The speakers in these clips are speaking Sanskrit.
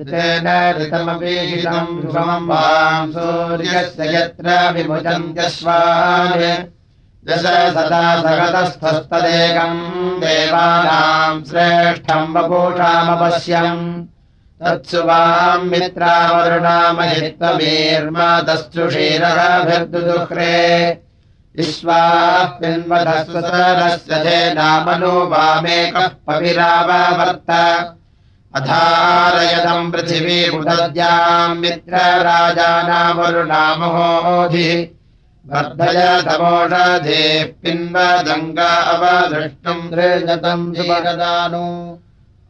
ऋतेन ऋतमपीहितम् ध्रुवम् वाम् सूर्यस्य यत्र विभुजन्त्यश्वान् दश सदा सगतस्थस्तदेकम् देवानाम् श्रेष्ठम् वपूषामपश्यम्। तत्सु वाम् मित्रावरुणामहित्वमीर्मातश्चुषीरभिर्दुदुह्रे विश्वाः पिन्वधस्वसरस्य नामनो वामेकः पविरावर्त अधारयदम् पृथिवीमुदद्याम् मित्रराजानामरुणामहोधिः। वर्धयतमोषधेः पिन्वदङ्गा अवदृष्टुम् दृजतम् सुमगदानु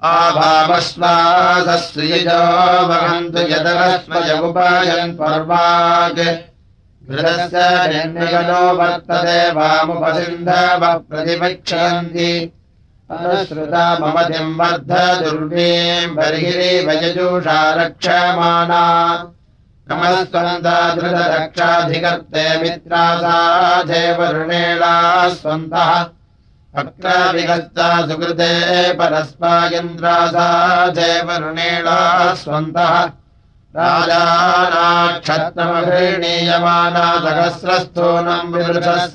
आभावश्वासश्रियजो वहन्तु यदरस्मयमुपायन् पर्वाग्। घृतस्य निर्निगनो वर्तते वामुपसिन्धवः प्रतिपक्षयन्ति अनुश्रुता ममतिम् वर्ध दुर्वीम् बर्हिरी वयजूषा रक्षमाणा नमस्वन्ता धृतरक्षाधिकर्ते मित्रासाधे वरुणेला स्वन्तः। अक्राविगस्ता सुकृते परस्मायन्द्रासाधे वरुणेला स्वन्तः। राजानाक्षत्रमघृणीयमाना सहस्रस्थूनम् विवृतः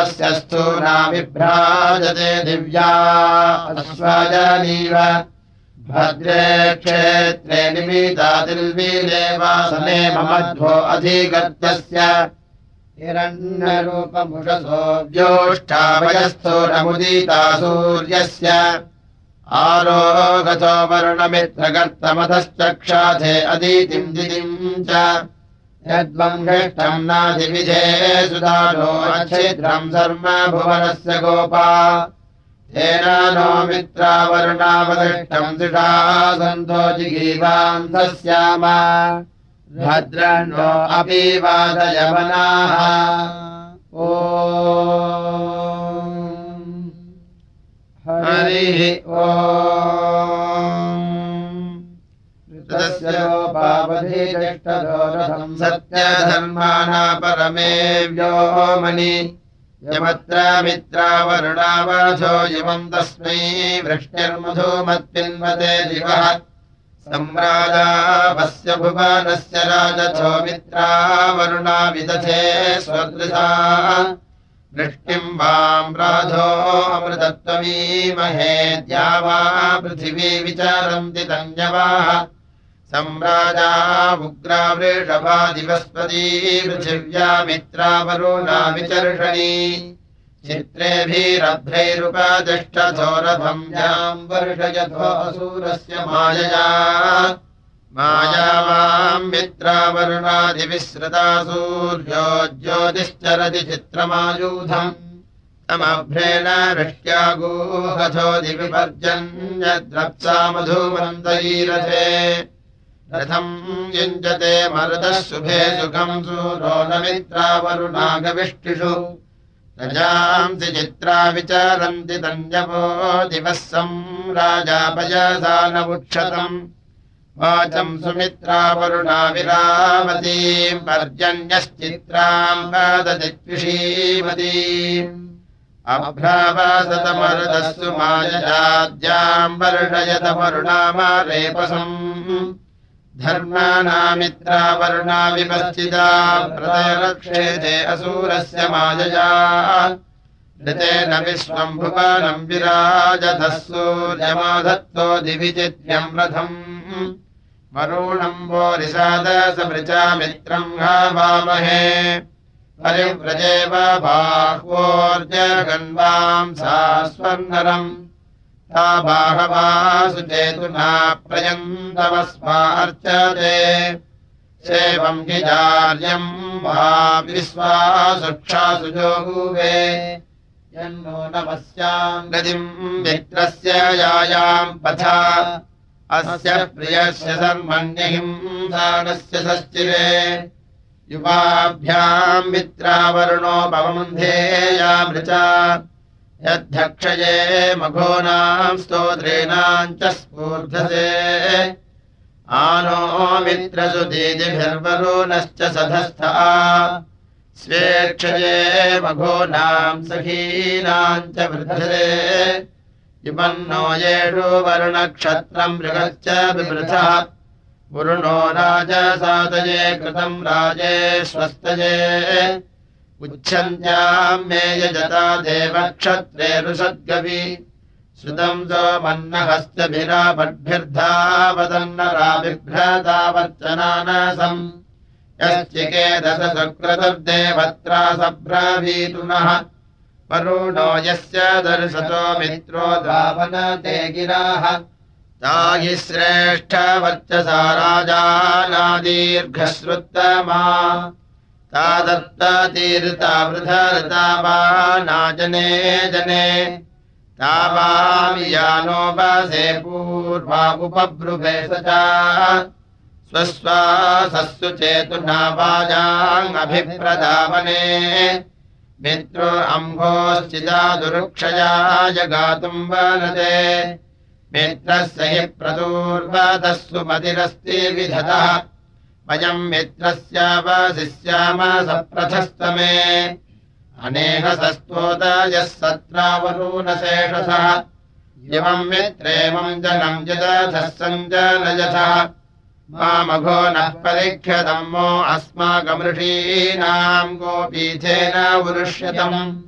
अस्य स्थूना विभ्राजते दिव्या भद्रे क्षेत्रे निमितादिल्वीलेवासने ममध्वो अधिगत्यस्य। हिरण्यरूपमुषसो व्योष्ठावयस्थूरमुदीता सूर्यस्य। आरोगतो वर्णमित्रकर्तमतश्चक्षाधे अदीतिम् दितिम् च हृष्टम् नाधिविधे सुधारो अच्छिद्रम् धर्म भुवनस्य गोपा। तेन नो मित्रावरुणावदृष्टम् दृढा सन्तो जिगीवान्तस्याम भद्रण्यो अपि वादयवनाः। ओ। हरिः ओपावधिष्टदोरथम् सत्यधर्माणा परमे व्योमनि यमत्र मित्रावरुणावधो इमम् तस्मै वृष्टिर्मधुमत्पिन्वते दिवः सम्राजापस्य भुवनस्य राजथो मित्रावरुणा विदधे स्वदृशा। वृष्टिम् वाम् राधो अमृतत्वमीमहे द्या वा पृथिवी विचारन्ति तन्यवाः सम्राजा उग्रा पृथिव्या मित्रावरुणा विचर्षणी चित्रेभिरभ्रैरुपतिष्ठथोरथम् याम् वर्षयथो असूरस्य मायया। मायावाम् मित्रावरुणादिविश्रुता सूर्यो ज्योतिश्चरति चित्रमायूधम्। तमभ्रेण वृष्ट्यागूहथो दिविपर्जन्यद्रप्सा मधुमन्तरीरथे रथम् युञ्जते मरुतः शुभे सुखम् सूरो न मित्रावरुणागविष्टिषु। रजांसि चित्रा विचारन्ति तन्यपो दिवः सम् राजापयसानमुक्षतम् वाचम् सुमित्रावरुणा विरामतीम् पर्जन्यश्चित्राम् पाददित्विषीमतीम् अभ्रावासतमरुदस्सु मायजाद्याम् वर्षयतमरुणामारेपसम् धर्माणामित्रावरुणा विपश्चिता प्रदयरक्षेते असूरस्य मायया। ऋतेन विश्वम् भुवनम् विराजधः सूर्यमाधत्तो दिविचित्यम् रथम् वरुणम् वो निषादसमृचा मित्रम् हावामहे परिव्रजेव बाह्वोर्जगन्वाम् सा स्वर्णरम् चेतुना प्रयन्तवस्मार्चते सेवम् हि चार्यम् वा विश्वासुक्षासु जोगुवे यन्नो नमस्याम् गतिम् मित्रस्य यायाम् पथा। अस्य प्रियस्य सर्वण्यहिंसानस्य सश्चिरे। युवाभ्याम् मित्रावरुणो भवन्धेयामृचा यद्धक्षये मघोनाम् स्तोत्रेणाम् च स्फूर्धसे। आनो मित्रसुदीदिभिर्वरुणश्च सधस्था। स्वेक्षये मघोनाम् सखीनाम् च वृद्धरे विपन्नो येषु वरुणक्षत्रम् मृगश्च बिभृथः वरुणो राजसातये कृतम् राजे स्वस्तये उच्छन्त्याम् मे यजता देवक्षत्रे ऋषद्गवि श्रुतम् सोमन्नहस्तभिरापद्भिर्धावदन्नरा बिभ्रतावर्चनानसम् यश्चिकेदश सुक्रतुर्देवत्रा सभ्रवीतुनः वरुणो यस्य दर्शतो मित्रो दावनते गिराः तायि श्रेष्ठवर्चसा राजानादीर्घश्रुत्तमा ता दत्ततीर्ता वृधरता वा नाजने जने तावामि यानो वसे पूर्वा उपब्रुभे स च। वाजाङ्गभिप्रदावने मित्रो अम्भोश्चिदा दुरुक्षया जगातुम् वनते। मित्रस्य हि प्रदूर्वतस्सु मतिरस्ति विधतः वयम् मित्रस्यावशिष्याम सप्रथस्तमे अनेह सस्तोदयः सत्रावरूनशेषसः। इमम् मित्रेमम् जनम् जदधः सञ्जनयथः। मामघो नः परीक्षतम् अस्माकमृषीणाम् गोपीथेन उरुष्यतम्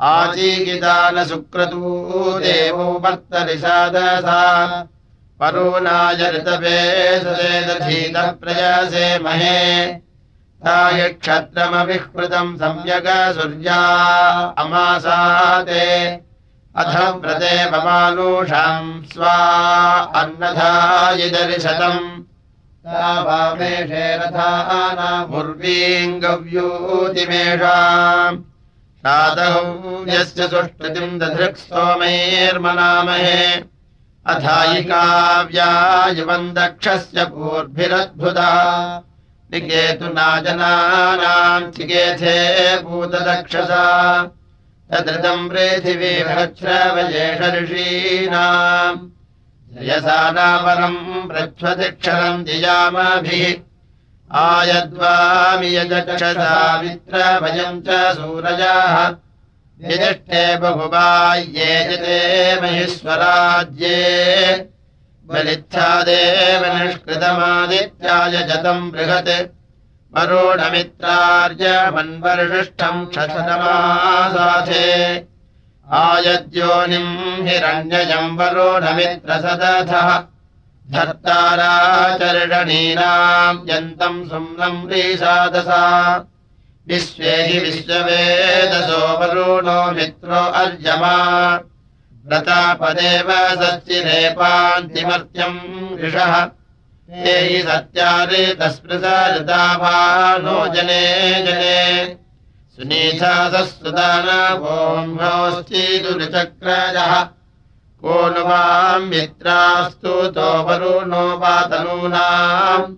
आजीगिता न सुक्रतू देवो वर्तरिषादसा परूनाय सुदधीतः प्रयासे महे। ताय क्षत्रमविष्कृतम् सम्यग सूर्या अमासाते। अथ व्रते ममानुषाम् स्वा अन्नधायिदर्शतम् र्वीङ्गव्यूतिमेषाम् शादौ यस्य सुष्ठुतिम् दधृक् सोमैर्मनामहे अथायिकाव्यायुवम् दक्षस्य पूर्भिरद्भुता निकेतुना जनानाम् चिकेथे भूतदक्षसा। तदृतम् पृथिवीभ्रवयेष ऋषीणाम्। यसानावरम् प्रच्छतिक्षरम् जियामाभिः। आयद्वामि यजक्षसावित्रभयम् च सूरजाः यजिष्ठे बहुबाह्ये जते महेश्वराज्ये। बलित्थादेव निष्कृतमादित्याय जतम् बृहत्। वरुणमित्रार्य मन्वर्षिष्ठम् क्षतमासाथे आयद्योनिम् हिरण्यजम् वरोढमित्रसदथः धर्ताराचरणीनाम् यन्तम् सुम्नम् रीषादसा विश्वे हि विश्ववेदसो वरुणो मित्रो अर्यमा व्रतापदेव सच्चिरेपान्तिमर्त्यम् ऋषः। ते हि सत्यारितस्पृशऋताभानो जने जने। सुनीथासस्तुदानोऽस्तीदुरुचक्रजः को नु वाम् मित्रास्तु तो वरुणो वातनूनाम्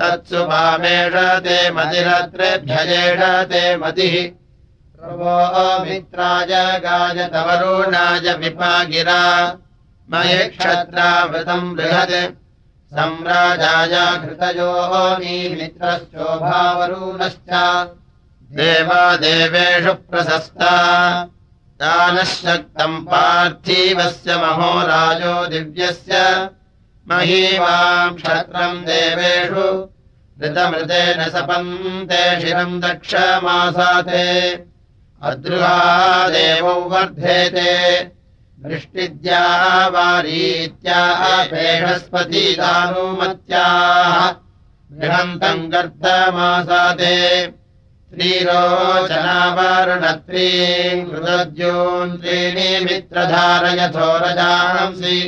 तत्सु वामेषते मतिरत्रेभ्यजेषते मतिः। मित्राय गायत वरुणाय विपागिरा। मये क्षत्रावृतम् बृहत्। सम्राजाय घृतयो मित्रश्चोभावरुणश्च देवादेवेषु प्रशस्ता। दानः शक्तम् पार्थीवस्य महोराजो दिव्यस्य महीवाम् क्षत्रम् देवेषु ऋतमृतेन सपन्ते शिरम् दक्षमासाते अद्रुहा देवौ वर्धेते वृष्टिद्या वारीत्याः पेषस्पतीदानुमत्याः बृहन्तम् गर्तमासाते त्रीरोचनावरुणत्रीम् कृतद्योन् त्रीणि मित्रधारयथो रजांसि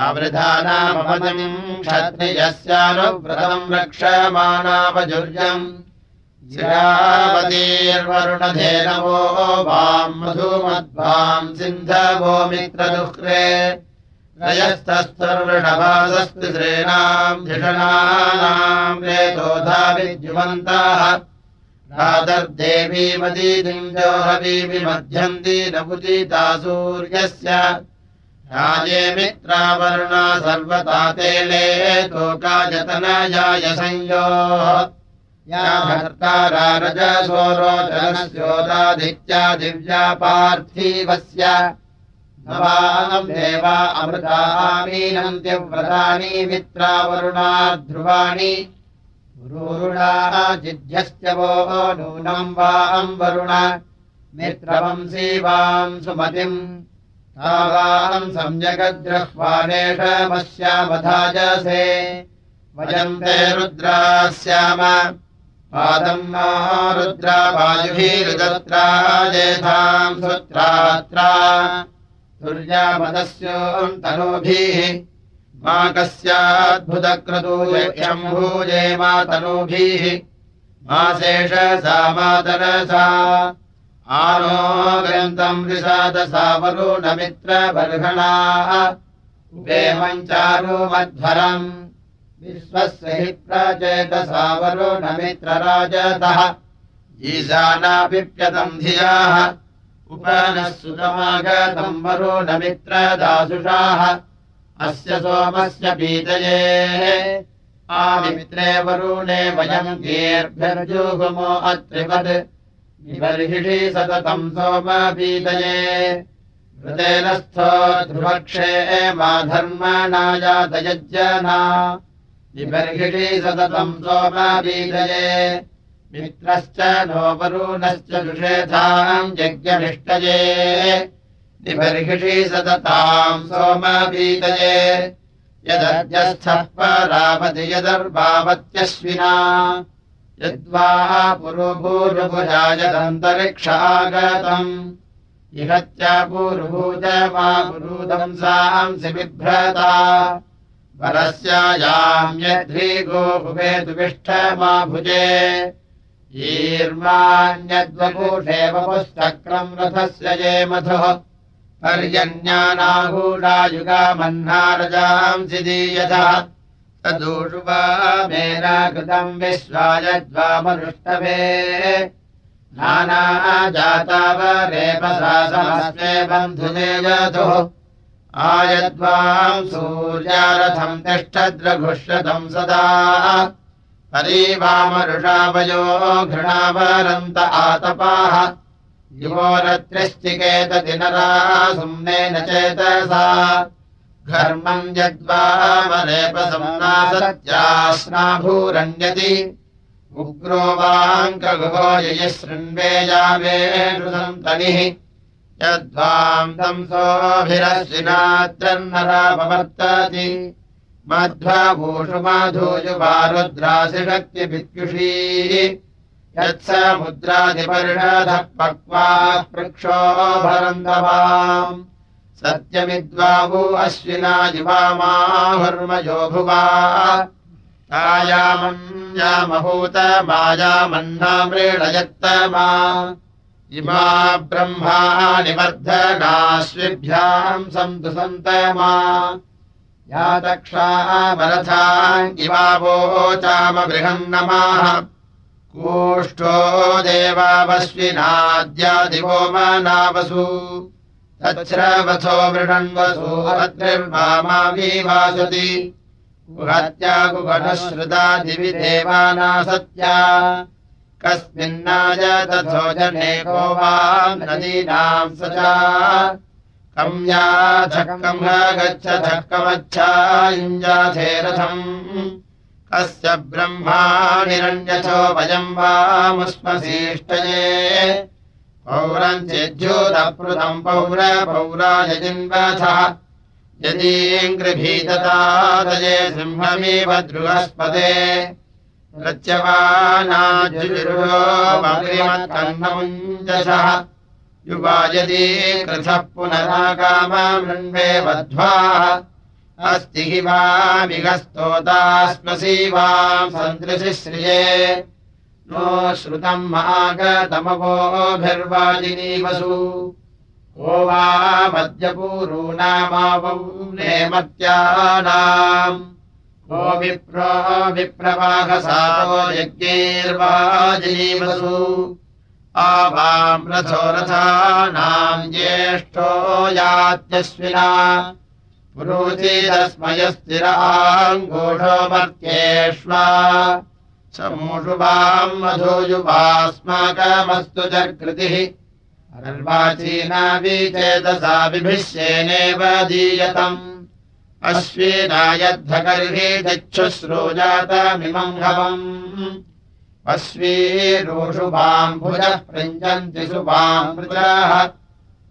आवृधानामपदम् क्षत्रियस्यानुव्रतम् रक्षमाणापजुर्यम्। जिरावतीर्वरुणधेनवो वाम् मधुमद्भाम् सिन्धवो मित्रदुःखे रजस्तस्तर्वृषभासस्तु श्रेणाम् धिषणानाम् रेतोधा विद्युमन्ताः रातर्देवीमदीदिञ्जोहवीमि मध्यन्ति नपुदिता सूर्यस्य राजे मित्रावर्णा सर्वता तेले तोकायतनयाय संयोः। या भर्तारा रजसोरोचनस्योदादित्या दिव्या पार्थिवस्य देवा अमृतामीनन्त्यव्रतानि मित्रावरुणा ध्रुवाणि। जिध्यस्य वो नूनम् वाम् वरुण। मित्रवंसी वाम् सुमतिम् रुद्राः स्याम पादम् मा रुद्रा वायुभिरुदत्रा जेधाम् सुत्रात्रा। तुर्यामदस्योऽन्तनूभिः मा कस्याद्भुतक्रतु यक्षम्भूजे मातनूभिः मा शेष सा मातरसा आनो ग्रन्थम् वरुणमित्रबर्हणाः उपेमम् चारुमध्वरम्। विश्वस्य हि प्रचेतसा वरुणमित्रराजतः। ईशानापिप्यतम् धियाः। उपनः सुतमागतम् वरुणमित्रदासुषाः। अस्य सोमस्य पीतये। आमित्रे वरुणे वयम् गीर्भ्यर्जुगुमो अत्रिवत् विबर्हिषि सततम् सोमपीतये। हृतेन स्थो ध्रुवक्षे सततम् सोमपीतये। मित्रश्च नो वरुणश्च दुषेधाम् यज्ञनिष्टये निबर्हिषि सतताम् सोमपीतये। यदर्भावत्यश्विना यद्वा पुरुभूरुभुजायदन्तरिक्षागतम् इहत्य पुरुभूज मा पुरुदंसांसि बिभ्रता। परस्यायाम्यध्रीगोभुवेतुविष्ठ मा भुजे। ईर्मान्यद्वपुषेव पुस्तक्रम् रथस्य ये मधुः। पर्यज्ञानाहूडायुगामह्नारजांसि दीयथः तदूषु वा मेना कृतम् विश्वायद्वामनुष्टवे नानाजातावरेपसासमस्मे बन्धुदेवधुः आयद्वाम् सूर्यारथम् तिष्ठद्रघुष्यतम् सदा। परीवामरुषावयो घृणावरन्त आतपाः। युवोरत्रिश्चिकेतदिनरा सुम्नेन चेतसा घर्मम् यद्वामरेपसम्नासत्यास्नाभूरण्यति उग्रो वाङ्कगुहो ययः शृण्वेयावेषुसन्तनिः यद्वाम् तंसोऽभिरश्विनात्रन्नरापवर्तति मध्वभूषु माधूयुवारुद्रासिशक्तिभित्युषी यत्समुद्रादिपर्षधः पक्वा पृक्षो भरन्दवाम् सत्यमिद्वावु अश्विना युवामाहुर्मयो भुवा तायामन्यामहूत मायामन्नामृणयत्तमा इमा ब्रह्माणि वर्धनाश्विभ्याम् सन्तु सन्तमा। या दक्षामरथा इवावोचाम बृहन्नमाः कूष्ठो देवावश्विनाद्यादिवो मनावसु तच्छ्रवथो दिवि देवाना सत्या। कस्मिन्नाय तथो जनेको वा नदीनाम् सजा। कम्याधक्कम् गच्छ धक्कमच्छा युञ्जाथेरथम् कस्य ब्रह्माणिरण्यथो वयम् वामुष्मसीष्टये पौरम् चेद्योतपृतम् पौर पौरायजिन्वथः यदीङ्घ्रभीततादये सिंहमेव दृहस्पदे रच्यवानाजुर्योमग्रिमत्कन्नमुञ्जसः युवा यदि कृथः पुनरागामृण्वे वध्वाः। अस्ति हि वामिगस्तोतास्मसि वाम् सन्दृशि श्रिये नो श्रुतम् मागतमवोभिर्वाजिनीवसु को वा मद्यपूरूणामावौ नेमत्यानाम्। को विप्रो विप्रवाहसारो यज्ञैर्वाजिनीवसु आवाम् रथो रथानाम् ज्येष्ठो यात्यस्विना पुरोचिरस्मयस्थिराङ्गोढो मर्त्येष्वा समूषु वाम् मधोयुवास्माकमस्तु च कृतिः अर्वाचीनाविचेतसा विभिष्येनेव दीयतम्। अश्वीनायद्धकर्हि चक्षुश्रोजातमिमम् हवम् अश्वीरोषुभाम्भुजः पृञ्जन्ति सुभामृजाः।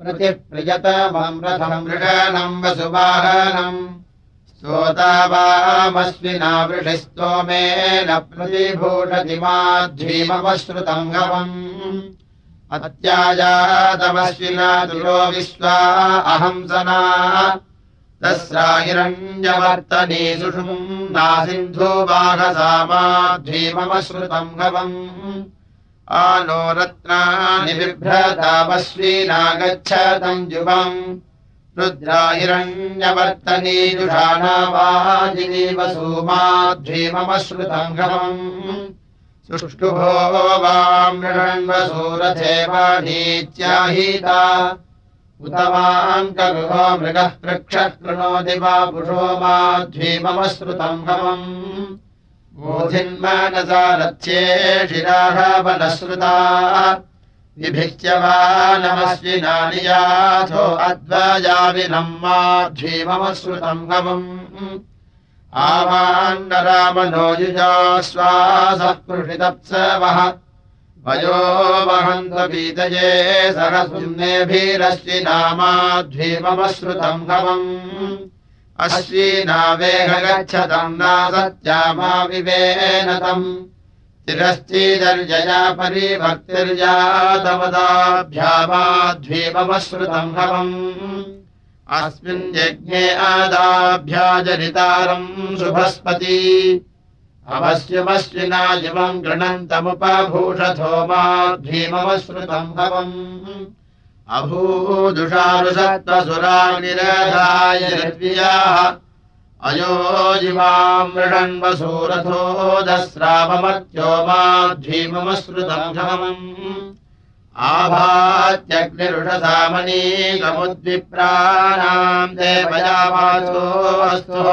प्रतिप्रियतमम् रथम् मृगणम् वसुवाहनम् वृषिस्तोमेन प्रतिभूषति माध्वीमवश्रुतम् गवम् अत्याजातमश्विना दुरो विश्वा अहंसना तस्राहिरण्यवर्तनी सुषुम् नासिन्धो बाघसामाध्वीमवश्रुतम् गवम् आनो रत्नानि बिभ्रतामश्विना गच्छतम् वाजिनीवसूमाध्वीममश्रुतम् घमम् सुष्टुभो वामृषण्वसूरथे वाणीत्याहीता उत वाङ्कगुहो मृगः पृक्षः कृणोति वा पुषो माध्वीममश्रुतम् घमम् बोधिन्मानसा रथ्ये शिराहवनश्रुता विभिच्य वा नमश्विनानि याथो अद्वयाविनम् माध्वीममश्रुतम् गमम्। आवान्नरामनो युजाश्वासः कृषितप्सवः वयो वहन्तपीतये सहस्विन्नेभिरश्विनामाध्वीममश्रुतम् गमम्। अश्विनावेह गच्छतम् नासत्यामा विवेनतम् हवम्। अस्मिन् यज्ञे आदाभ्याजनितारम् शुभस्पति। अवश्यमश्विना युवम् गृणन्तमुपभूषथो माध्वीममश्रुतम् हवम्। अभूदुषारुषत्वसुरानिरधाय अयोजिमाम् मृषण्वसूरथो दस्रावमर्त्यो माध्वीममश्रुतम् घमम् आभात्यग्निरुषसामनीकमुद्विप्राणाम् देवयावाचोऽस्तु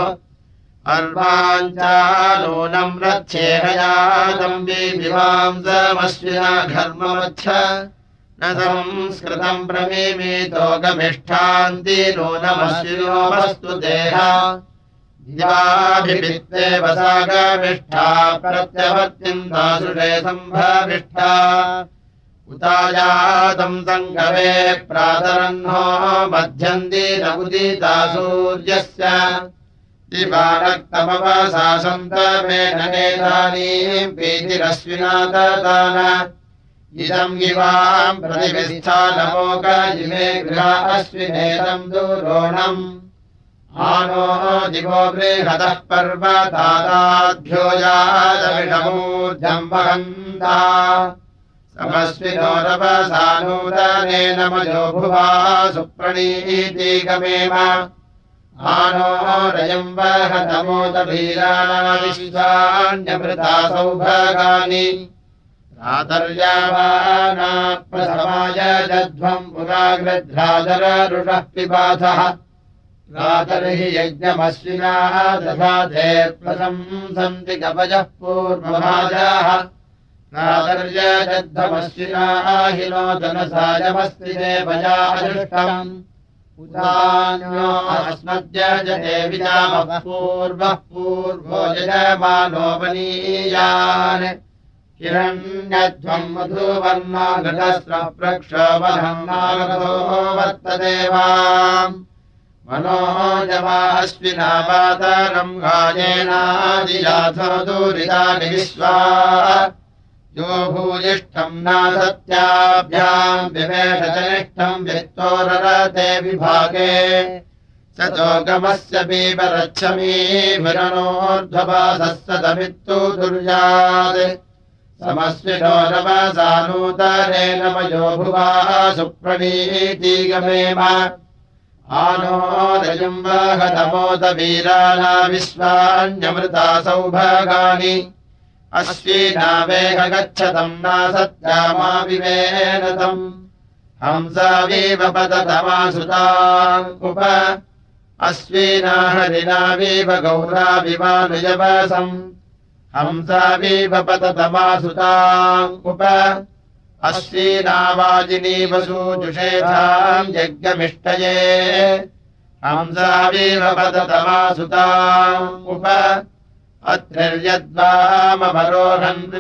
अर्वाञ्चानूनम् रथ्येहयातम् विवांसमश्विना घर्मवच्छ न संस्कृतम् प्रमीमीतो गमिष्ठान्ति नूनमश्विनो वस्तु देहा दिवाभित्ते वसागमिष्ठा प्रत्यवर्त्यन्तासुषे सम्भविष्ठा उतायातम् सङ्गवे प्रातरह्नो मध्यन्ति न उदिता सूर्यस्य नेतानीम् प्रीतिरश्विना ददान इदम् इवाम् प्रतिविष्ठानमोक इमे गृहा अश्विनेदम् दुरोणम् आनो दिवो यादविषमूर्धम् वहन्ता। समस्विनो रवसानूतनेन मजो भुवा सुप्रणीतिगमेव। आनो रयम् वहतमोदभीराणाविश्वान्यमृता सौभागानि। रातर्यावाना प्रथमाय जध्वम् पुराग्रध्रादररुषः पिबाधः रातर्हि यज्ञमश्विनाः दधाते प्रशंसन्ति कवचः पूर्वभाजाः। रातर्यजद्धमश्विनाः हि नोदनसायमस्ति देवयादृष्टम् उदान्यो अस्मद्यजते विजामः पूर्वः पूर्वो यजमानोपनीयान्। हिरण्यध्वम् मधुवर्णो घटस्रप्रक्षोभम् नागतो वर्तदेवाम् मनोजवाश्विनापातरम् गायेनादिजाथो दूरितानि विश्वा यो भूयिष्ठम् नासत्याभ्याम् विवेशजनिष्ठम् व्यक्तोररते विभागे। स चोगमस्य पीबरच्छमीभिरणोर्ध्वपासः सतमित्तु दुर्यात्। समस्विनो नवसानूतरेण मयो भुवा सुप्रणीतिगमेव आनो रजम् वाहतमोदवीराणा विश्वान्यमृता सौभागानि अश्वीनावेह गच्छतम् नासत्यामा विवेनतम् हंसावीव पततमासुताङ्कुप अश्वीना हरिणावीव गौराविवानुयवसम् हंसावीव पततमासुताङ्कुप अश्वीनावाजिनी वसूजुषेधाम् यज्ञमिष्टये। हंसावीव पदतमासुता उप अत्रिर्यद्वामरोहन्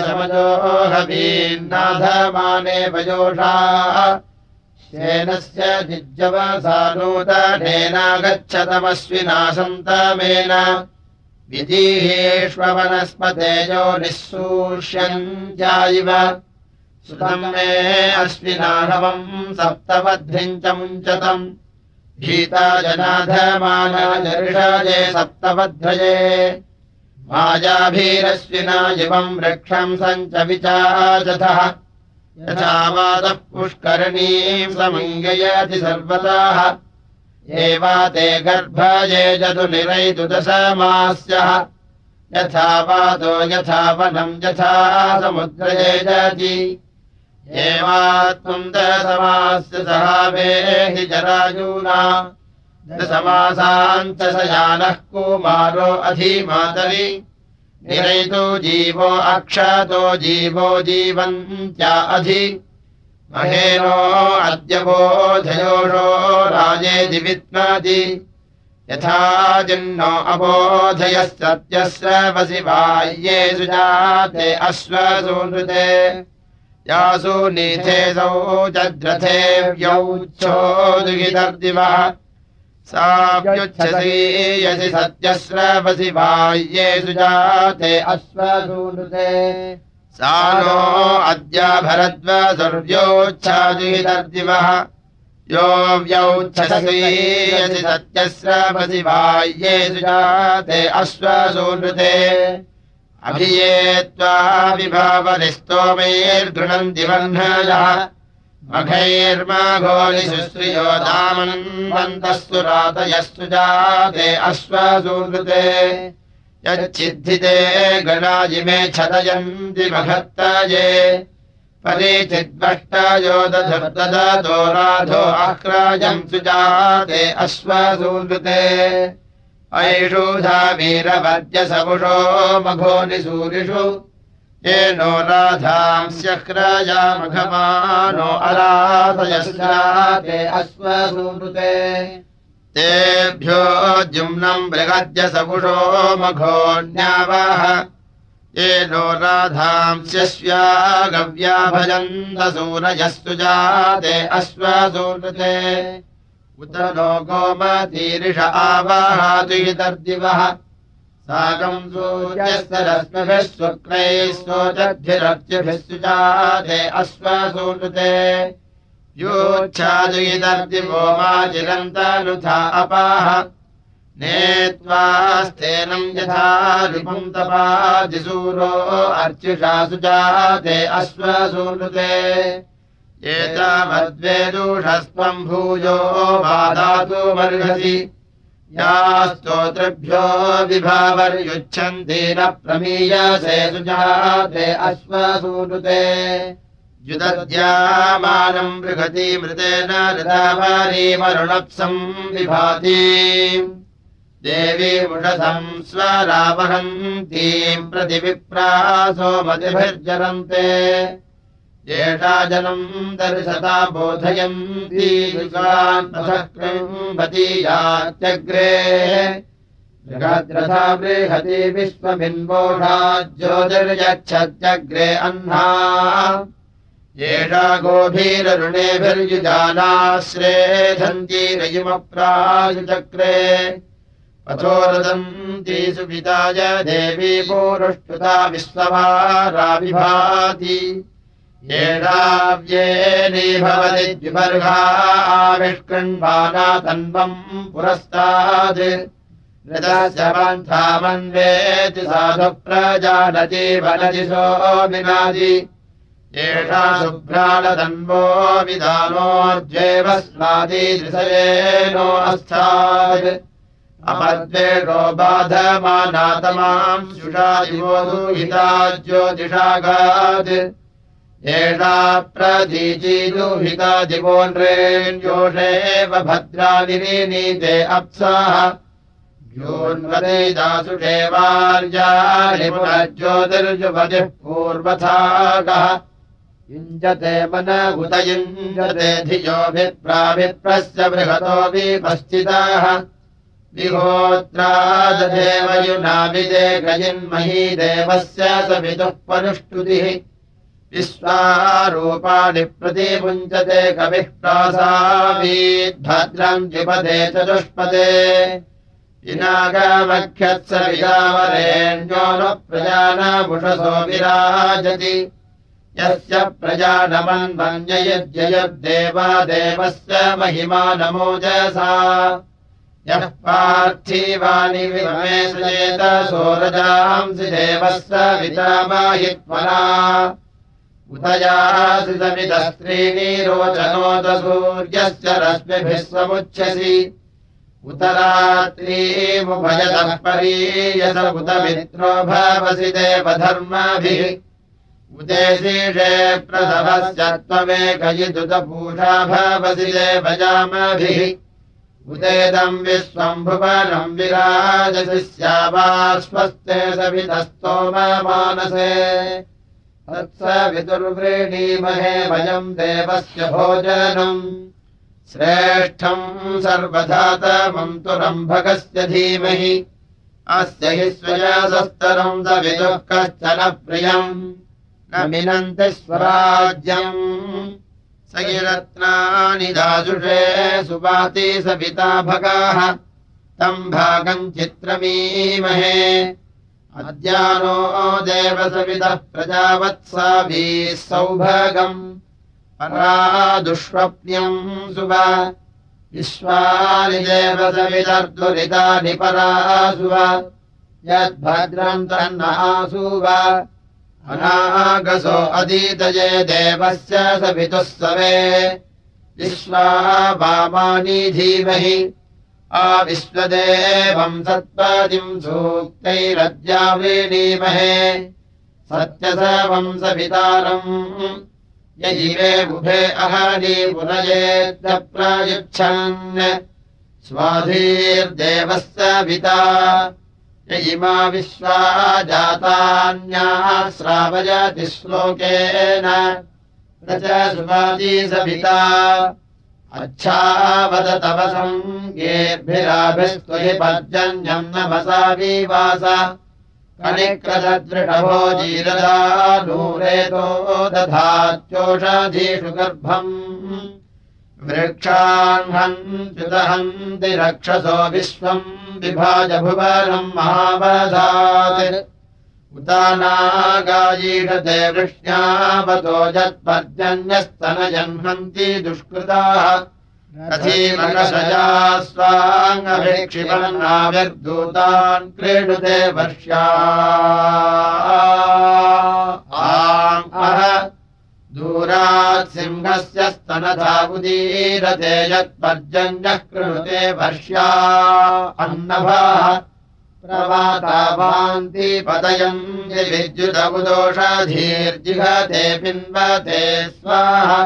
समजोहवीन्नाधमाने वयोषा। शेनस्य जिज्जवसानूतनेनागच्छतमस्विना सन्तमेन विधीहेष्वनस्पतेजो निःसूष्यन्त्यायिव सुतम् मे अश्विनाहवम् सप्तवध्रिम् च मुञ्चतम्। भीता जनाधमानाजर्षजे सप्तवध्रजे मायाभीरश्विना इवम् वृक्षम् यथा वादः पुष्करणीम् समङ्गयति सर्वदाः एवा ते गर्भये जतु निरयितु दशमास्यः। यथा वादो यथा वनम् यथा समुद्रये जति एवात्मम् दशमास्य सहावेहि जरायूना दशमासाञ्च स यानः कुमारो अधिमातरि निरयितो जीवो अक्षतो जीवो जीवन्त्या अधि। महेनो अद्य बोधयोषो राजेति विद्मति यथा जिन्नो अबोधयः सत्यस्रवसि बाह्ये सुजाते अश्वसूनृते यासु नीथेसौ चद्रथे व्यौच्छोदुगितर्दिवः साव्युच्छसि यसि सत्यस्रवसि बाह्ये सुजाते अश्वसूनृते। सा नो अद्य भरद्वसुर्व्योच्छादितर्दिवः यो व्यौच्छसि सत्यस्रपसि बाह्ये सुजाते अश्वसूनृते अभिये त्वा विभावनिस्तोमैर्गृणन्ति वह्नयः। मघैर्माघोलिशुश्रियो दामन्वन्तः सुरातयः सुजाते अश्वसूनृते यच्चिद्धिते गणाजिमे छदयन्ति महत्तये परिचिद्भष्टयोदधर्ददतो राधो आक्राजम् सुजाते अश्वसूनृते ऐषूधा वीरवर्जसपुषो मघोनिसूरिषु येनो राधांस्यक्रायामघमानो अराधयस्याते अश्वसूनृते तेभ्यो जुम्नम् बृहद्य सपुषो मघोऽन्यावाह। येनो राधांस्यस्या गव्या भजन्तसूरजस्तु जाते अश्वसूनृते उत नो गोमतीरिष आवाहातुतर्दिवः साकम् सूर्यस्तरश्मिभिः शुक्रैः सोचद्भिरर्चिभिः सुजाते अश्वसूनृते योच्छादुयिदर्दिवो माजिरन्तनुथा अपाः। नेत्वास्तेनम् यथा रिपुम् तपादिसूरो अर्चिषा सुजाते अश्वसूनुते एतावद्वेदूषस्त्वम् भूयो वादातुमर्हसि या स्तोतृभ्यो विभावर्युच्छन्ति न प्रमीयसे सुजाते अश्वसूनुते। युदद्यामानम् बृहति मृतेन ऋतावारीमरुणप्सम् विभाति। देवी मुषसम् स्वरावहन्तीम् प्रतिविप्रासो मतिभिर्जरन्ते एषा जनम् दर्शता बोधयन्ती युगान्मसकृम्भतीयात्यग्रे जगद्रथा बृहति विश्वमिन्वोढा ज्योतिर्यच्छत्यग्रे अह्ना एषा गोभीररुणेभिर्युजानाश्रेधन्तीरयुमप्रायुचक्रे पथोरदन्ती सुपिताय देवी पूरुष्टुता विश्वभाराविभाति येषाव्येनी भवति द्विबर्हा आविष्कृण्वाना तन्वम् पुरस्तात् पन्थामन्वेति साधु प्रजानति वनति सोमिनादि एषा शुभ्राणतन्वो विधानोऽर्ज्वेव स्नादीदृशयेनो अस्तात् अपद्वेषो बाधमानातमाम् सुषादिवो दुहिता ज्योतिषागात् एषा प्रदीचीदुहिता दिवो नृण्योषेव भद्रानिरीनीते अप्साः। योन्वदेदासुषेवार्याणि पुनज्योतिर्जुपतिः पूर्वथागः। युञ्जते मन उत युञ्जते धियोभिप्राभिप्रस्य बृहतो विपश्चिताः विहोत्राददेव युनाविदे गजिन्मही देवस्य सवितुः पनुष्टुतिः विश्वारूपाणि प्रतिमुञ्चते कविः प्रासावीद्भद्रम् द्विपदे चतुष्पदे। विनागामख्यत्सविदावरेण्यो न प्रजानामुषसो विराजति। यस्य प्रजानमन्मन्ययद्ययद्देवा देवस्य महिमा नमोजसा यः पार्थिवानि विमेशयेत सोरजांसि देवस्य वितामाहित्वरा सूर्यस्य रश्मिभिः समुच्छसि। उतरात्रीमुभयतः परीयस उत मित्रो भवसि देवधर्मभिः। उदेशीषे प्रसवस्य त्वमेकयिदुतपूषा भवसि देवजामभिः। उदेदम् विश्वम्भुवनम् विराजसि स्यावाश्वस्ते सवितस्तोममानसे तत्स विदुर्व्रीणीमहे वयम् देवस्य भोजनम्। श्रेष्ठम् सर्वधातमम् तु रम्भकस्य धीमहि। अस्य हि स्वयसस्तरम् स विदुः कश्चन प्रियम्। न मिनन्ति स्वराज्यम्। स गिरत्नानि दाजुषे सुपाति सविता भगाः। तम् भागम् चित्रमीमहे अद्यानो देवसविदः प्रजावत्साभिः सौभागम्। परादुष्वप्न्यम् सुव विश्वानि देवसविदर्दुरितानि परासुव यद्भद्रम् तन्नासुव अनागसो अधीतये देवस्य सवितुः सवे। विश्वा वामानि धीमहि आविश्वदेवम् सत्पदिम् सूक्तैरद्यावीणीमहे सत्यसवम् सवितारम् यजिवे बुभे अहनी पुनयेद्यप्रयुच्छन् स्वाधीर्देवस्य पिता य इमा विश्वा जातान्याः श्रावयति श्लोकेन। न च सुवादी सविता अच्छावद तव सङ्गेर्भिराभिस्त्वहि पर्जन्यम् नमसा विवास। कनिक्रदृढभो जीरदा नूरेतो दधात्योषधीषु गर्भम्। वृक्षाह्नन्त्युदहन्ति रक्षसो विश्वम् विभाज भुवनम् महावधात् उतानागायीषते वृष्ण्यावतो यत्पर्जन्यस्तनजह्नन्ति दुष्कृताः। रथीमकशया स्वाङ्गभिक्षिपन्नाविर्दूतान् क्रीडुते वर्ष्या। दूरात् सिंहस्य स्तनथा उदीरते यत्पर्जन्यः कृणुते वर्ष्या। अन्नभाः प्रवाता भान्ति पदयम् विद्युदबुदोषधीर्जिघते पिन्वते स्वाहा।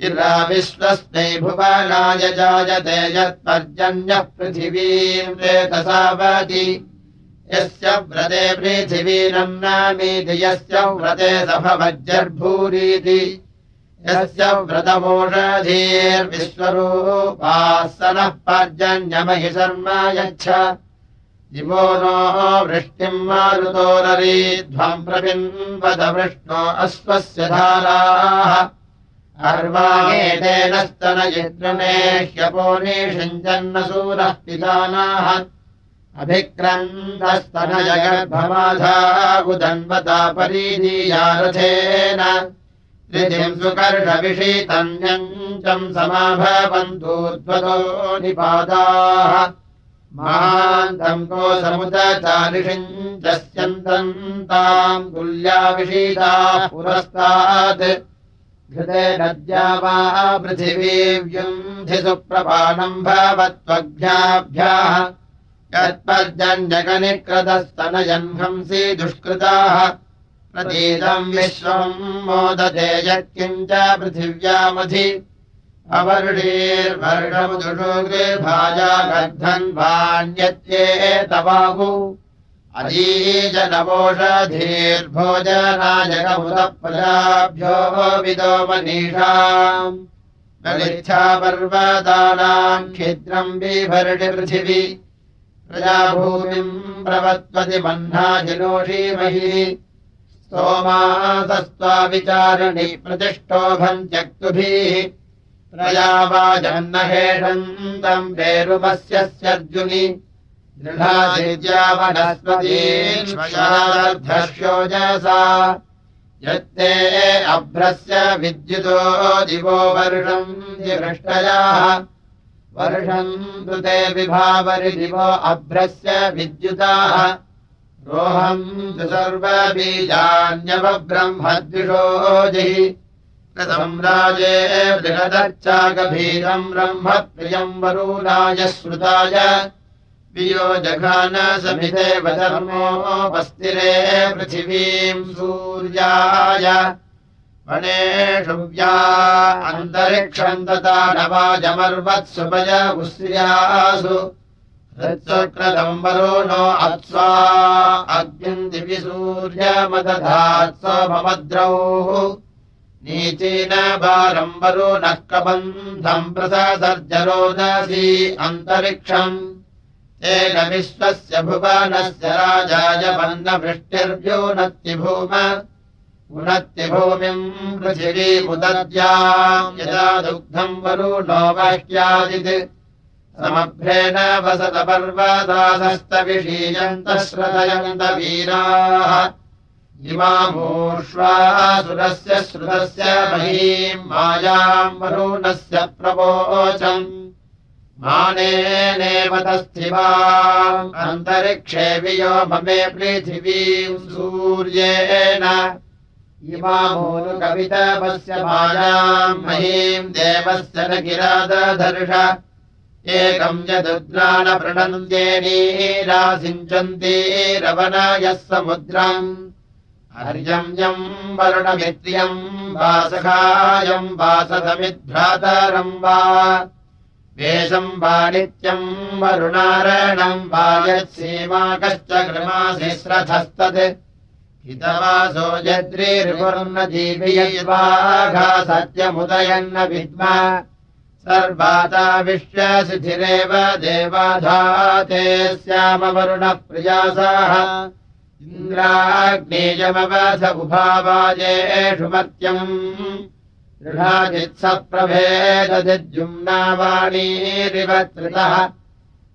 इरा विश्वस्मै भुवनाय जायते यत्पर्जन्यः पृथिवीम् वेतसावति यस्य व्रते पृथिवीनम् नामीति यस्य व्रते सभवज्जर्भूरीति। यस्य व्रतमोषधीर्विश्वरूपाः स नः पर्जन्यमहि शर्म यच्छ दिवो नो वृष्टिम् मारुतोररीध्वम् प्रपिन्वद वृष्णो अश्वस्य धाराः। अर्वाहेतेन स्तनयिद्रमे ह्यपोनिषिञ्जन्नसूरः पितानाः। अभिक्रन्दस्तनजगर्भमाधा उदन्वता परीदीयारथेन त्रिजिम् सुकर्षविषीतन्यञ्चम् समाभवन्तूर्ध्वतो निपादाः महान्तम् कोसमुदचारिषिञ्चस्यन्तम् ताम् कुल्याविषीताः पुरस्तात्। घृते नद्या वा पृथिवीव्युन्धि सुप्रपाणम् भवत्वभ्याभ्याः यत्पर्जन्यकनिक्रदस्तनजह्नंसि दुष्कृताः। प्रतीतम् विश्वम् मोदते यत्किञ्च पृथिव्यामधि अवर्षीर्वर्षमुदुषु गृभाजा गर्धन्वाण्यत्ये तवाहु अजीजनवोषधीर्भोजनायकमुदप्रजाभ्यो विदो मनीषाम् ललिच्छा पर्वतानाम् क्षिद्रम् बिभर्णिपृथिवि प्रजाभूमिम् प्रवत्वति मह्नाजिनोषीमहि सोमासस्त्वाविचारिणि प्रतिष्ठोभम् त्यक्तुभिः प्रजावाजन्नहेषन्तम् पेरुपस्य स्यर्जुनि दृढादित्या वनस्पतीर्षोजसा यत्ते अभ्रस्य विद्युतो दिवो वर्षम् दिवृष्टयाः। वर्षम् कृते विभावरि दिवो अभ्रस्य विद्युताः। रोहम् तु सर्वबीजान्यवब्रह्मद्विषो जहि सम्राजे बृहदच्चागभीरम् ब्रह्म प्रियम् वरुणाय श्रुताय वियोजघान समिते वधर्मोपस्थिरे पृथिवीम् सूर्याय वनेषु व्या अन्तरिक्षम् तथा नवाजमर्वत्सुपय उस्र्यासु हृत्सुक्रतम् वरुणो अप्स्वा अग्निम् दिवि सूर्यमदधात्स्वभमद्रौः नीचीन बारम् वरुणः कबन्धम् प्रससर्जरोदसी अन्तरिक्षम्। तेन विश्वस्य भुवनस्य राजाय वन्नवृष्टिर्व्योनत्यभूम उनत्यभूमिम् पृथिवीमुदद्या यदा दुग्धम् वरुणो वाक्यादित् समभ्रेण वसत पर्वदासस्तविषीयन्तः श्रदयन्त वीराः इमामूष्वासुरस्य श्रुतस्य महीम् मायाम् वरुणस्य प्रवोचम् मानेनेव तस्थिवा अन्तरिक्षे वियो ममे पृथिवीम् सूर्येण इमामूलुकवितपस्य मायाम् महीम् देवस्य न किरादधर्ष एकम् यदुद्राणपृणन्त्येनीरासिञ्चन्ती रवनायः समुद्रम् हर्यम् यम् वरुणमित्र्यम् वासखायम् वासदमिद्भ्रातरम् वा। वेषम् वा नित्यम् वरुणारणम् वा यत्सीमा कश्च कृमासिश्रथस्तत् हितवासो यद्रिर्वर्न जीवयद्वाघा सत्यमुदयन्न विद्म। सर्वाता विश्वसिथिरेव देवाधाते स्यामवरुणः प्रियासाः इन्द्राग्नेयमवध उभावाजेषु मत्यम् दृढाजित्सप्रभेददिद्युम्नावाणीरिवत्रितः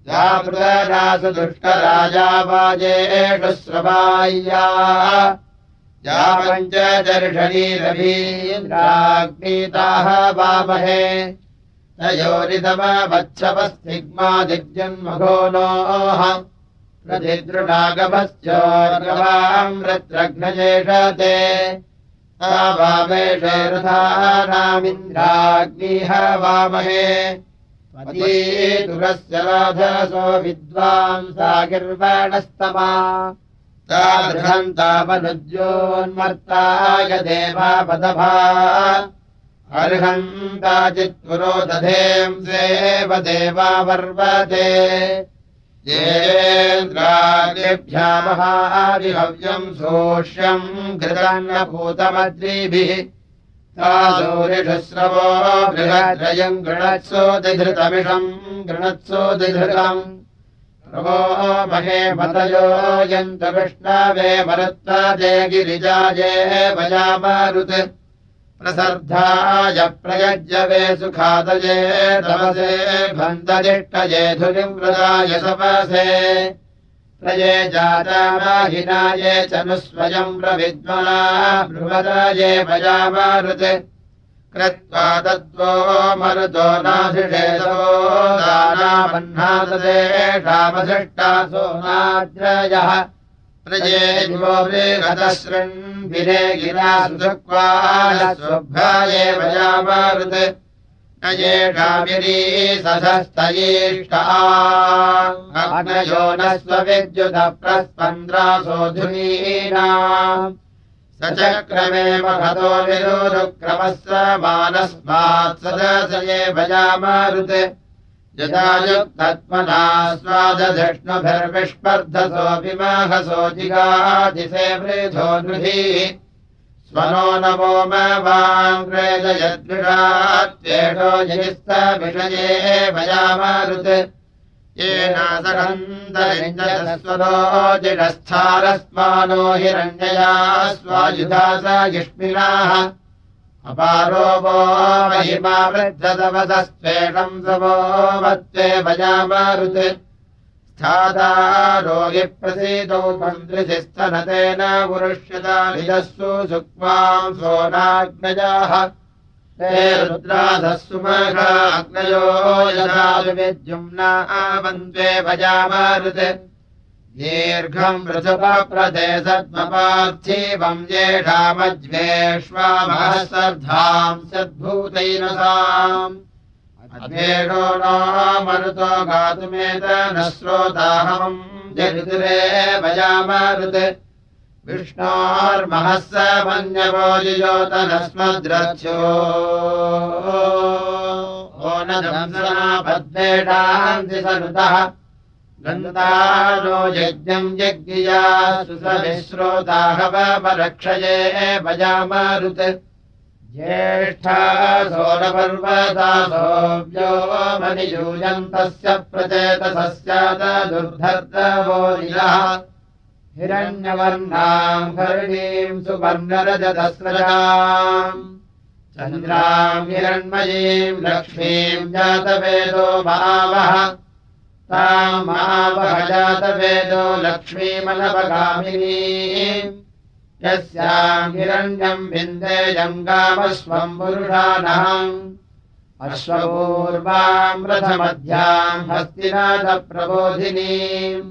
जापृतरासु दुष्टराजावाजेषु स्रवाय्या या पञ्चदर्शनीरवीन्द्राग्नीताः वामहे दिग्जन्मघो नोः प्रतिदृढागभश्चोर्गवाम् रत्रघ्नजेषते वामेषेरथानामिन्द्राग्निः वामहे। दुरस्य राधसो विद्वांसा गिर्वाणस्तमा तादृहन्तामनुज्योन्मर्ताय देवापदभा अर्हन्ताचित्पुरो दधेम् सेव देवावर्वते येन्द्रादिभ्यामहादिहव्यम् सोष्यम् घृतान्नभूतमद्रीभिः तासोरिषुस्रवो बृहद्रयम् गृणत्सो दिधृतमिषम् गृणत्सो दिधृतम् प्रभो महे मतयो यन्त विष्णवे मरुत्ताजे गिरिजाजे भजामारुत् प्रसर्धाय प्रयज्यवे सुखादये तपसे भन्तदिष्टये धुनिवृदाय सपसे। प्रये जातामाहिनाये च नु स्वयम् प्रविद्मना बृहदाये भजामारुत् कृत्वा तद्वो मरुतो नाधिषेदो दानामह्नादेशामधिष्टासो नाद्रयः दिवो बृहदशृन्भिरे गिरा सुक्वालस्वभ्याये भजामारुत् न येषाभिरीसधस्तयेष्टाग्नयो न स्वविद्युतप्रस्पन्द्रासोऽधुनीना स चक्रमे महतो विरोरुक्रमः स मानस्मात् सदसये भजामारुत् स्वादधिष्णुभिर्विष्पर्धसोऽपि माहसो जिगादिसे वृथो गृहीः स्वनो नवो माङ्ग्रेजयद्विषात्येषो जयस्तविषये भयामारुत् येनासकन्दरिञ्जस्वरो जिरस्थारस्मानो हिरण्यया स्वायुधा स युष्मिनाः अपारो वो महिमा वृद्धतवदस्त्वेषम् समो वत्ते भजामारुत् स्थादा रोगिप्रसीदौ मन्त्रिशिस्तनतेन पुरुष्यतानिदस्सु सुक्वाम् सोनाग्नजाः। ते रुद्राधः विद्युम्ना वन्द्वे भजामारुत् दीर्घम् ऋतुपप्रदे सद्मपार्थिवम् येषामज्वेष्वामः सर्धाम् सद्भूतैरसाम् अधेषो न मरुतो गातुमेत न श्रोताहमम् जगुरे भजामरुत्। विष्णोर्महः स मन्यवोजियोतनस्मद्रथ्यो ओ न पद्मेषान्ति सनुतः गन्तानो यज्ञम् यज्ञिया सुसविश्रोताहवपरक्षये भजामरुत्। ज्येष्ठा सोरपर्वतासोऽव्यो मनियूयन्तस्य प्रचेतसस्यात दुर्धर्तवोरिलः हिरण्यवर्णाम् हरिणीम् सुवर्णरजतस्रजाम्। चन्द्राम् हिरण्मयीम् लक्ष्मीम् जातवेदो भावः तामावहजातवेदो लक्ष्मीमनपगामिनी यस्याम् हिरण्यम् विन्देयम् गामस्वम् पुरुषानहम्। अश्वपूर्वाम् रथमध्याम् हस्तिनाथप्रबोधिनीम्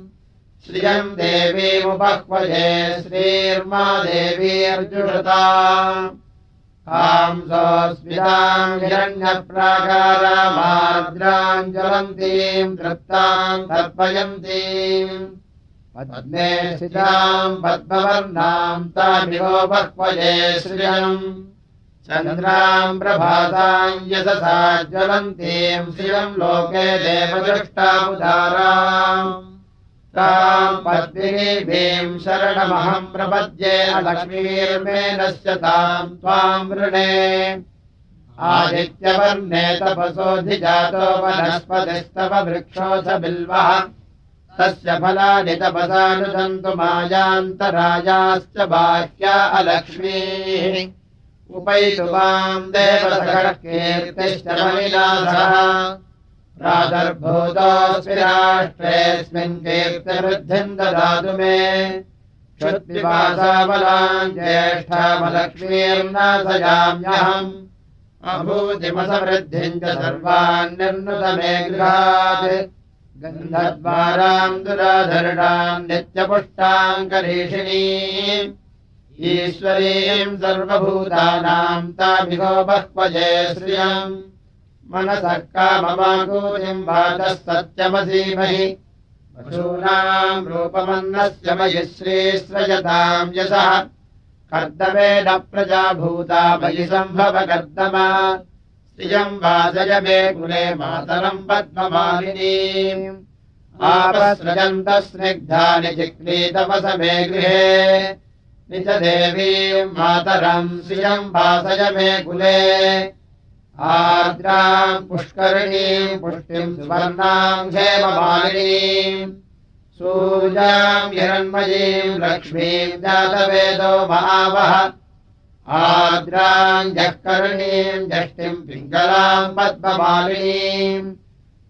श्रियम् देवीमुपह्वजे श्रीर्मा देवी अर्जुषता स्मिताम् हिरण्यप्राकारामार्द्राम् ज्वलन्तीम् तृप्ताम् तर्पयन्तीम्। पद्मे स्थिताम् पद्मवर्णाम् तामिवोपक्वये श्रियम् चन्द्राम् प्रभाताम् यशसा ज्वलन्तीम् श्रियम् लोके देवदृष्टामुदाराम् ताम् पद्मिनीभीम् शरणमहम् प्रपद्ये लक्ष्मीर्मेनस्य ताम् त्वाम् वृणे। आदित्यवर्णे तपसोऽधिजातो वनस्पतिस्तव वृक्षोऽथ बिल्वः। तस्य फलानि तपसानुसन्तु मायान्तरायाश्च बाह्या अलक्ष्मीः। उपैतु माम् देवसखः कीर्तिश्च मलिनाथः प्रादर्भूतोऽस्मि राष्ट्रेऽस्मिन् कीर्तिवृद्धिम् ददातु मे। क्षुद्विवासाबलाम् ज्येष्ठामलक्ष्मीर्नाथयाम्यहम् अभूतिमसवृद्धिम् च सर्वान् निर्नुत मे गृहात्। गन्धद्वाराम् दुराधरणाम् नित्यपुष्टाम् करीषिणी ईश्वरीम् सर्वभूतानाम् तामिहो बह्वजे श्रियम् मनसः काममाकूतिम् वाचः सत्यमसीमहि पशूनाम् रूपमन्नस्य मयि श्रीश्रयताम् यशः। कर्दमेन प्रजाभूता मयि सम्भव कर्दमा श्रियम् वाचय मे कुले मातरम् पद्ममालिनीम् आपसृजन्तस्निग्धानि जिक्रीतवस मे गृहे। निज देवीम् मातरम् श्रियम् वासय मे कुले आर्द्राम् पुष्करिणीम् पुष्टिम् सुवर्णाम् हेममालिनीम् सूर्याम् हिरण्मयीम् लक्ष्मीम् जातवेदो महावः। आर्द्राम् जःकरणीम् जष्टिम् पिङ्गलाम् पद्ममालिनीम्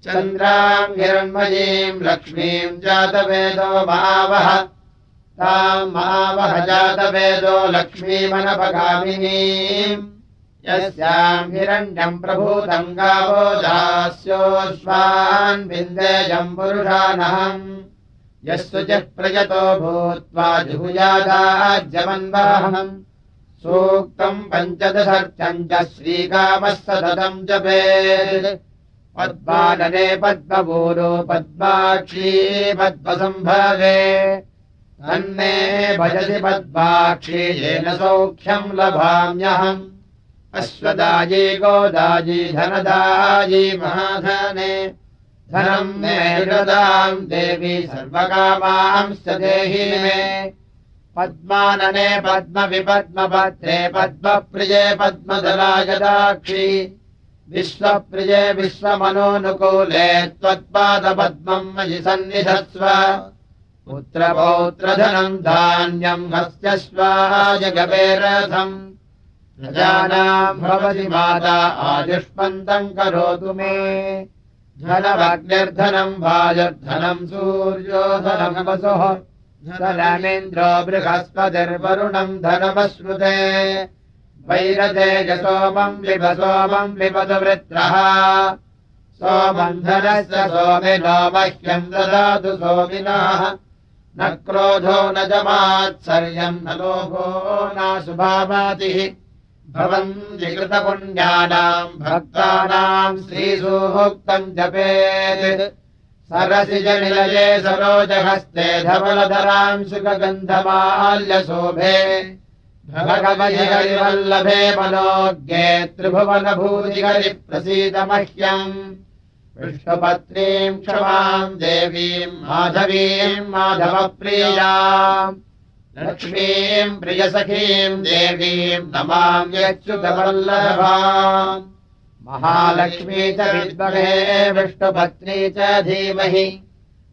चन्द्राम् हिरण्मयीम् लक्ष्मीम् जातवेदो महावः। ताम् महावः जातवेदो लक्ष्मीमनपगामिनीम् यस्याम् हिरण्यम् प्रभूतम् गावो दास्योऽश्वान् विन्देजम् पुरुषानहम्। यस्तु च प्रयतो भूत्वा जुहुजादाज्यमन्वाहम् सूक्तम् पञ्चदशर्चम् च श्रीकामः सततम् जपेत् पद्मानने पद्मपूरो पद्माक्षी पद्मसम्भवे। तन्मे भजति पद्माक्षी येन सौख्यम् लभाम्यहम् अश्वदायी गोदायी धनदायी महाधने। धनम् मे ददाम् देवी सर्वकामांश्च देहि मे। पद्मानने पद्मविपद्मपत्रे पद्मप्रिये पद्मधरागदाक्षि विश्वप्रिये विश्वमनोनुकूले त्वत्पादपद्मम् मयि सन्निधत्स्व पुत्रपौत्रधनम् धान्यम् हस्त्यश्वाय गवेरथम् प्रजानाम् भवति माता आयुष्मन्तम् करोतु मे। धनमग्निर्धनम् वायुर्धनम् सूर्योधनम् वसुः धनमेन्द्रो बृहस्पतिर्वरुणम् धनमश्रुते। वैरते सोमम् विभ सोमम् विपदवृत्रः। सोमम् धनस्य सोमिनो मह्यम् ददातु सोमिनः। न क्रोधो न जमात्सर्यम् न लोभो न सुभावातिः भवन्ति कृतपुण्यानाम् भक्तानाम् श्रीसूक्तम् जपेत्। सरसि जनिलये सरोजहस्ते धवलधराम् सुखगन्धमाल्यशोभे। भगवल्लभे मनोज्ञे त्रिभुवनभूतिहरि प्रसीदमह्यम् विष्णुपत्नीम् क्षमाम् देवीम् माधवीम् माधवप्रियाम् लक्ष्मीम् प्रियसखीम् देवीम् नमाम् यच्युतवल्लभाम् महालक्ष्मी च विद्महे विष्णुपत्नी च धीमहि।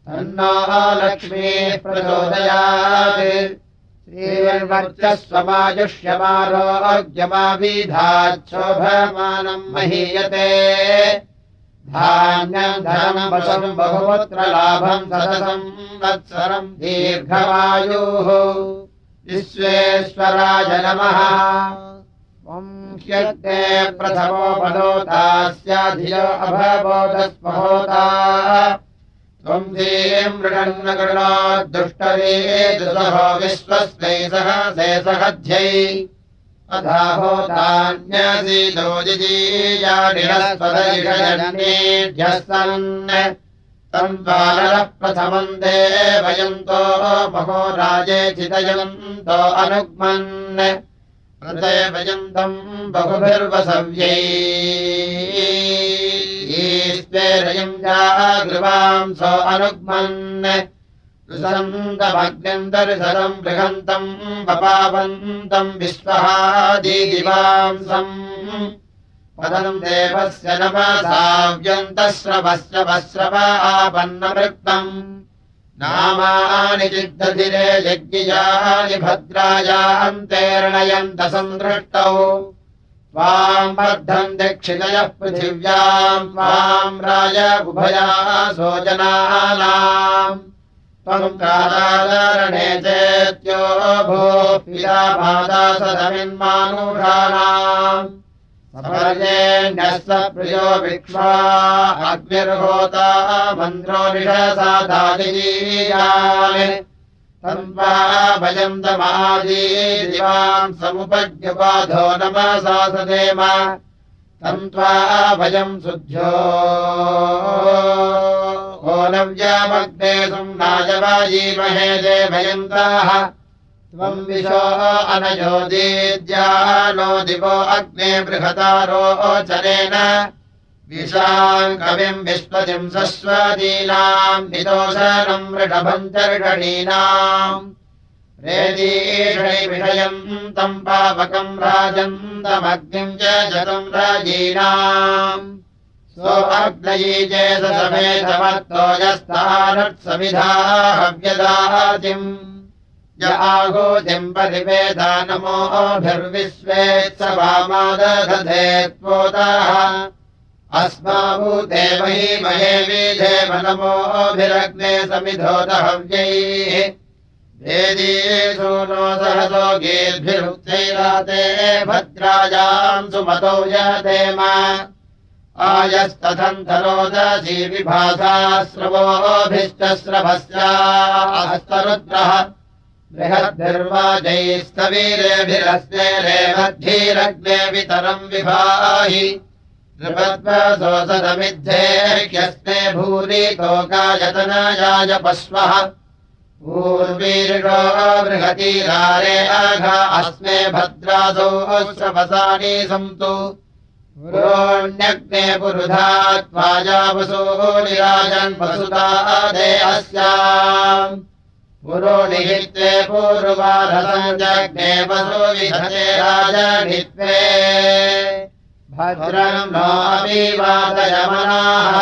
तन्नो लक्ष्मी प्रचोदयात्। श्रीर्वर्चस्वमायुष्यमारोग्यमाविधाच्छोभमानम् महीयते धान्यम् धनम् वशम् बहुपुत्रलाभम् सतसम् वत्सरम् दीर्घवायुः विश्वेश्वराय नमः। ह्यग्ने प्रथमो पदोतास्याधियो अभवोदस्महोता। त्वम् धीम् मृगन्न कृणोद्दुष्टरे दुसहो विश्वस्मै सह शेषहध्यै अधाहोतान्यसीदो सन् तम् द्वारः प्रथमम् देवयन्तो महो राजे चितयन्तो अनुग्मन्। वयन्तम् बहुभिर्वसव्यैस्वेरयम् जागृवांसो अनुग्मन् दर्शनम् बृहन्तम् वपावन्तम् विश्वहादिवांसम् पदम् देवस्य नमसाव्यन्तश्रवस्य वस्रव आपन्नमृक्तम्। नामानि चिद्धधिरे यज्ञियानि भद्रायान्तेर्णयन्तसन्दृष्टौ त्वाम् बद्धम् दक्षिणयः पृथिव्याम् त्वाम् राय उभयासो जनानाम् कालादरणे चेत्यो भो पिता माता सदमिन्मानुषाणाम् स प्रियो विक्ष्वा अग्निर्होता मन्त्रो निषसादाजीयान् तन्वा भयन्तमादीदिवाम् समुपज्ञपाधो नमसा सदेम तन्त्वा भयम् शुद्ध्यो ओनव्यामग्ने सुम्नायवाजीमहे देवयन्ताः त्वम् विशो अनयोदीद्यानो दिवो अग्ने बृहतारोचनेन विशाम् कविम् विश्वतिम् सस्वदीनाम् निदोषनम् वृषभम् चर्षणीनाम् विषयम् तम् पावकम् राजन्तमग्निम् च जतम् राजीनाम् सो अग्नयी चेदसमेधमत्तो यस्तानत्समिधा हव्यदातिम् य आहोतिम् परिवेदानमोभिर्विश्वेत्स वामादधे त्वोताः। अस्माभूते मही महे विधेव नमोभिरग्ने समिधोदहव्यैः वेदीषु नो सहसो गीर्भिरुक्तैराते भद्रायाम् सुमतौ यतेम आयस्तथन्तरोदसी विभासा स्रवोभिश्च स्रभस्यास्तरुद्रः बृहद्भिर्वाजैस्तवीरेभिरस्ते रेवद्धीरग्ने वितरम् विभाहि नृपद्वसोसदमिद्धेह्यस्ते भूरितोकायतनायाय पश्वः पूर्वीर्षो बृहतीरारे अघ अस्मे भद्रासो श्रवसानि सन्तु। पुरोण्यग्ने पुरुधात्वाजावसूनिराजन् वसुतादे अस्याम्। पुरोणिहित्वे पूर्वारसञ्जग्ने वसु विधते राजनित्वे। भद्रम् नो अपि वादयमनाः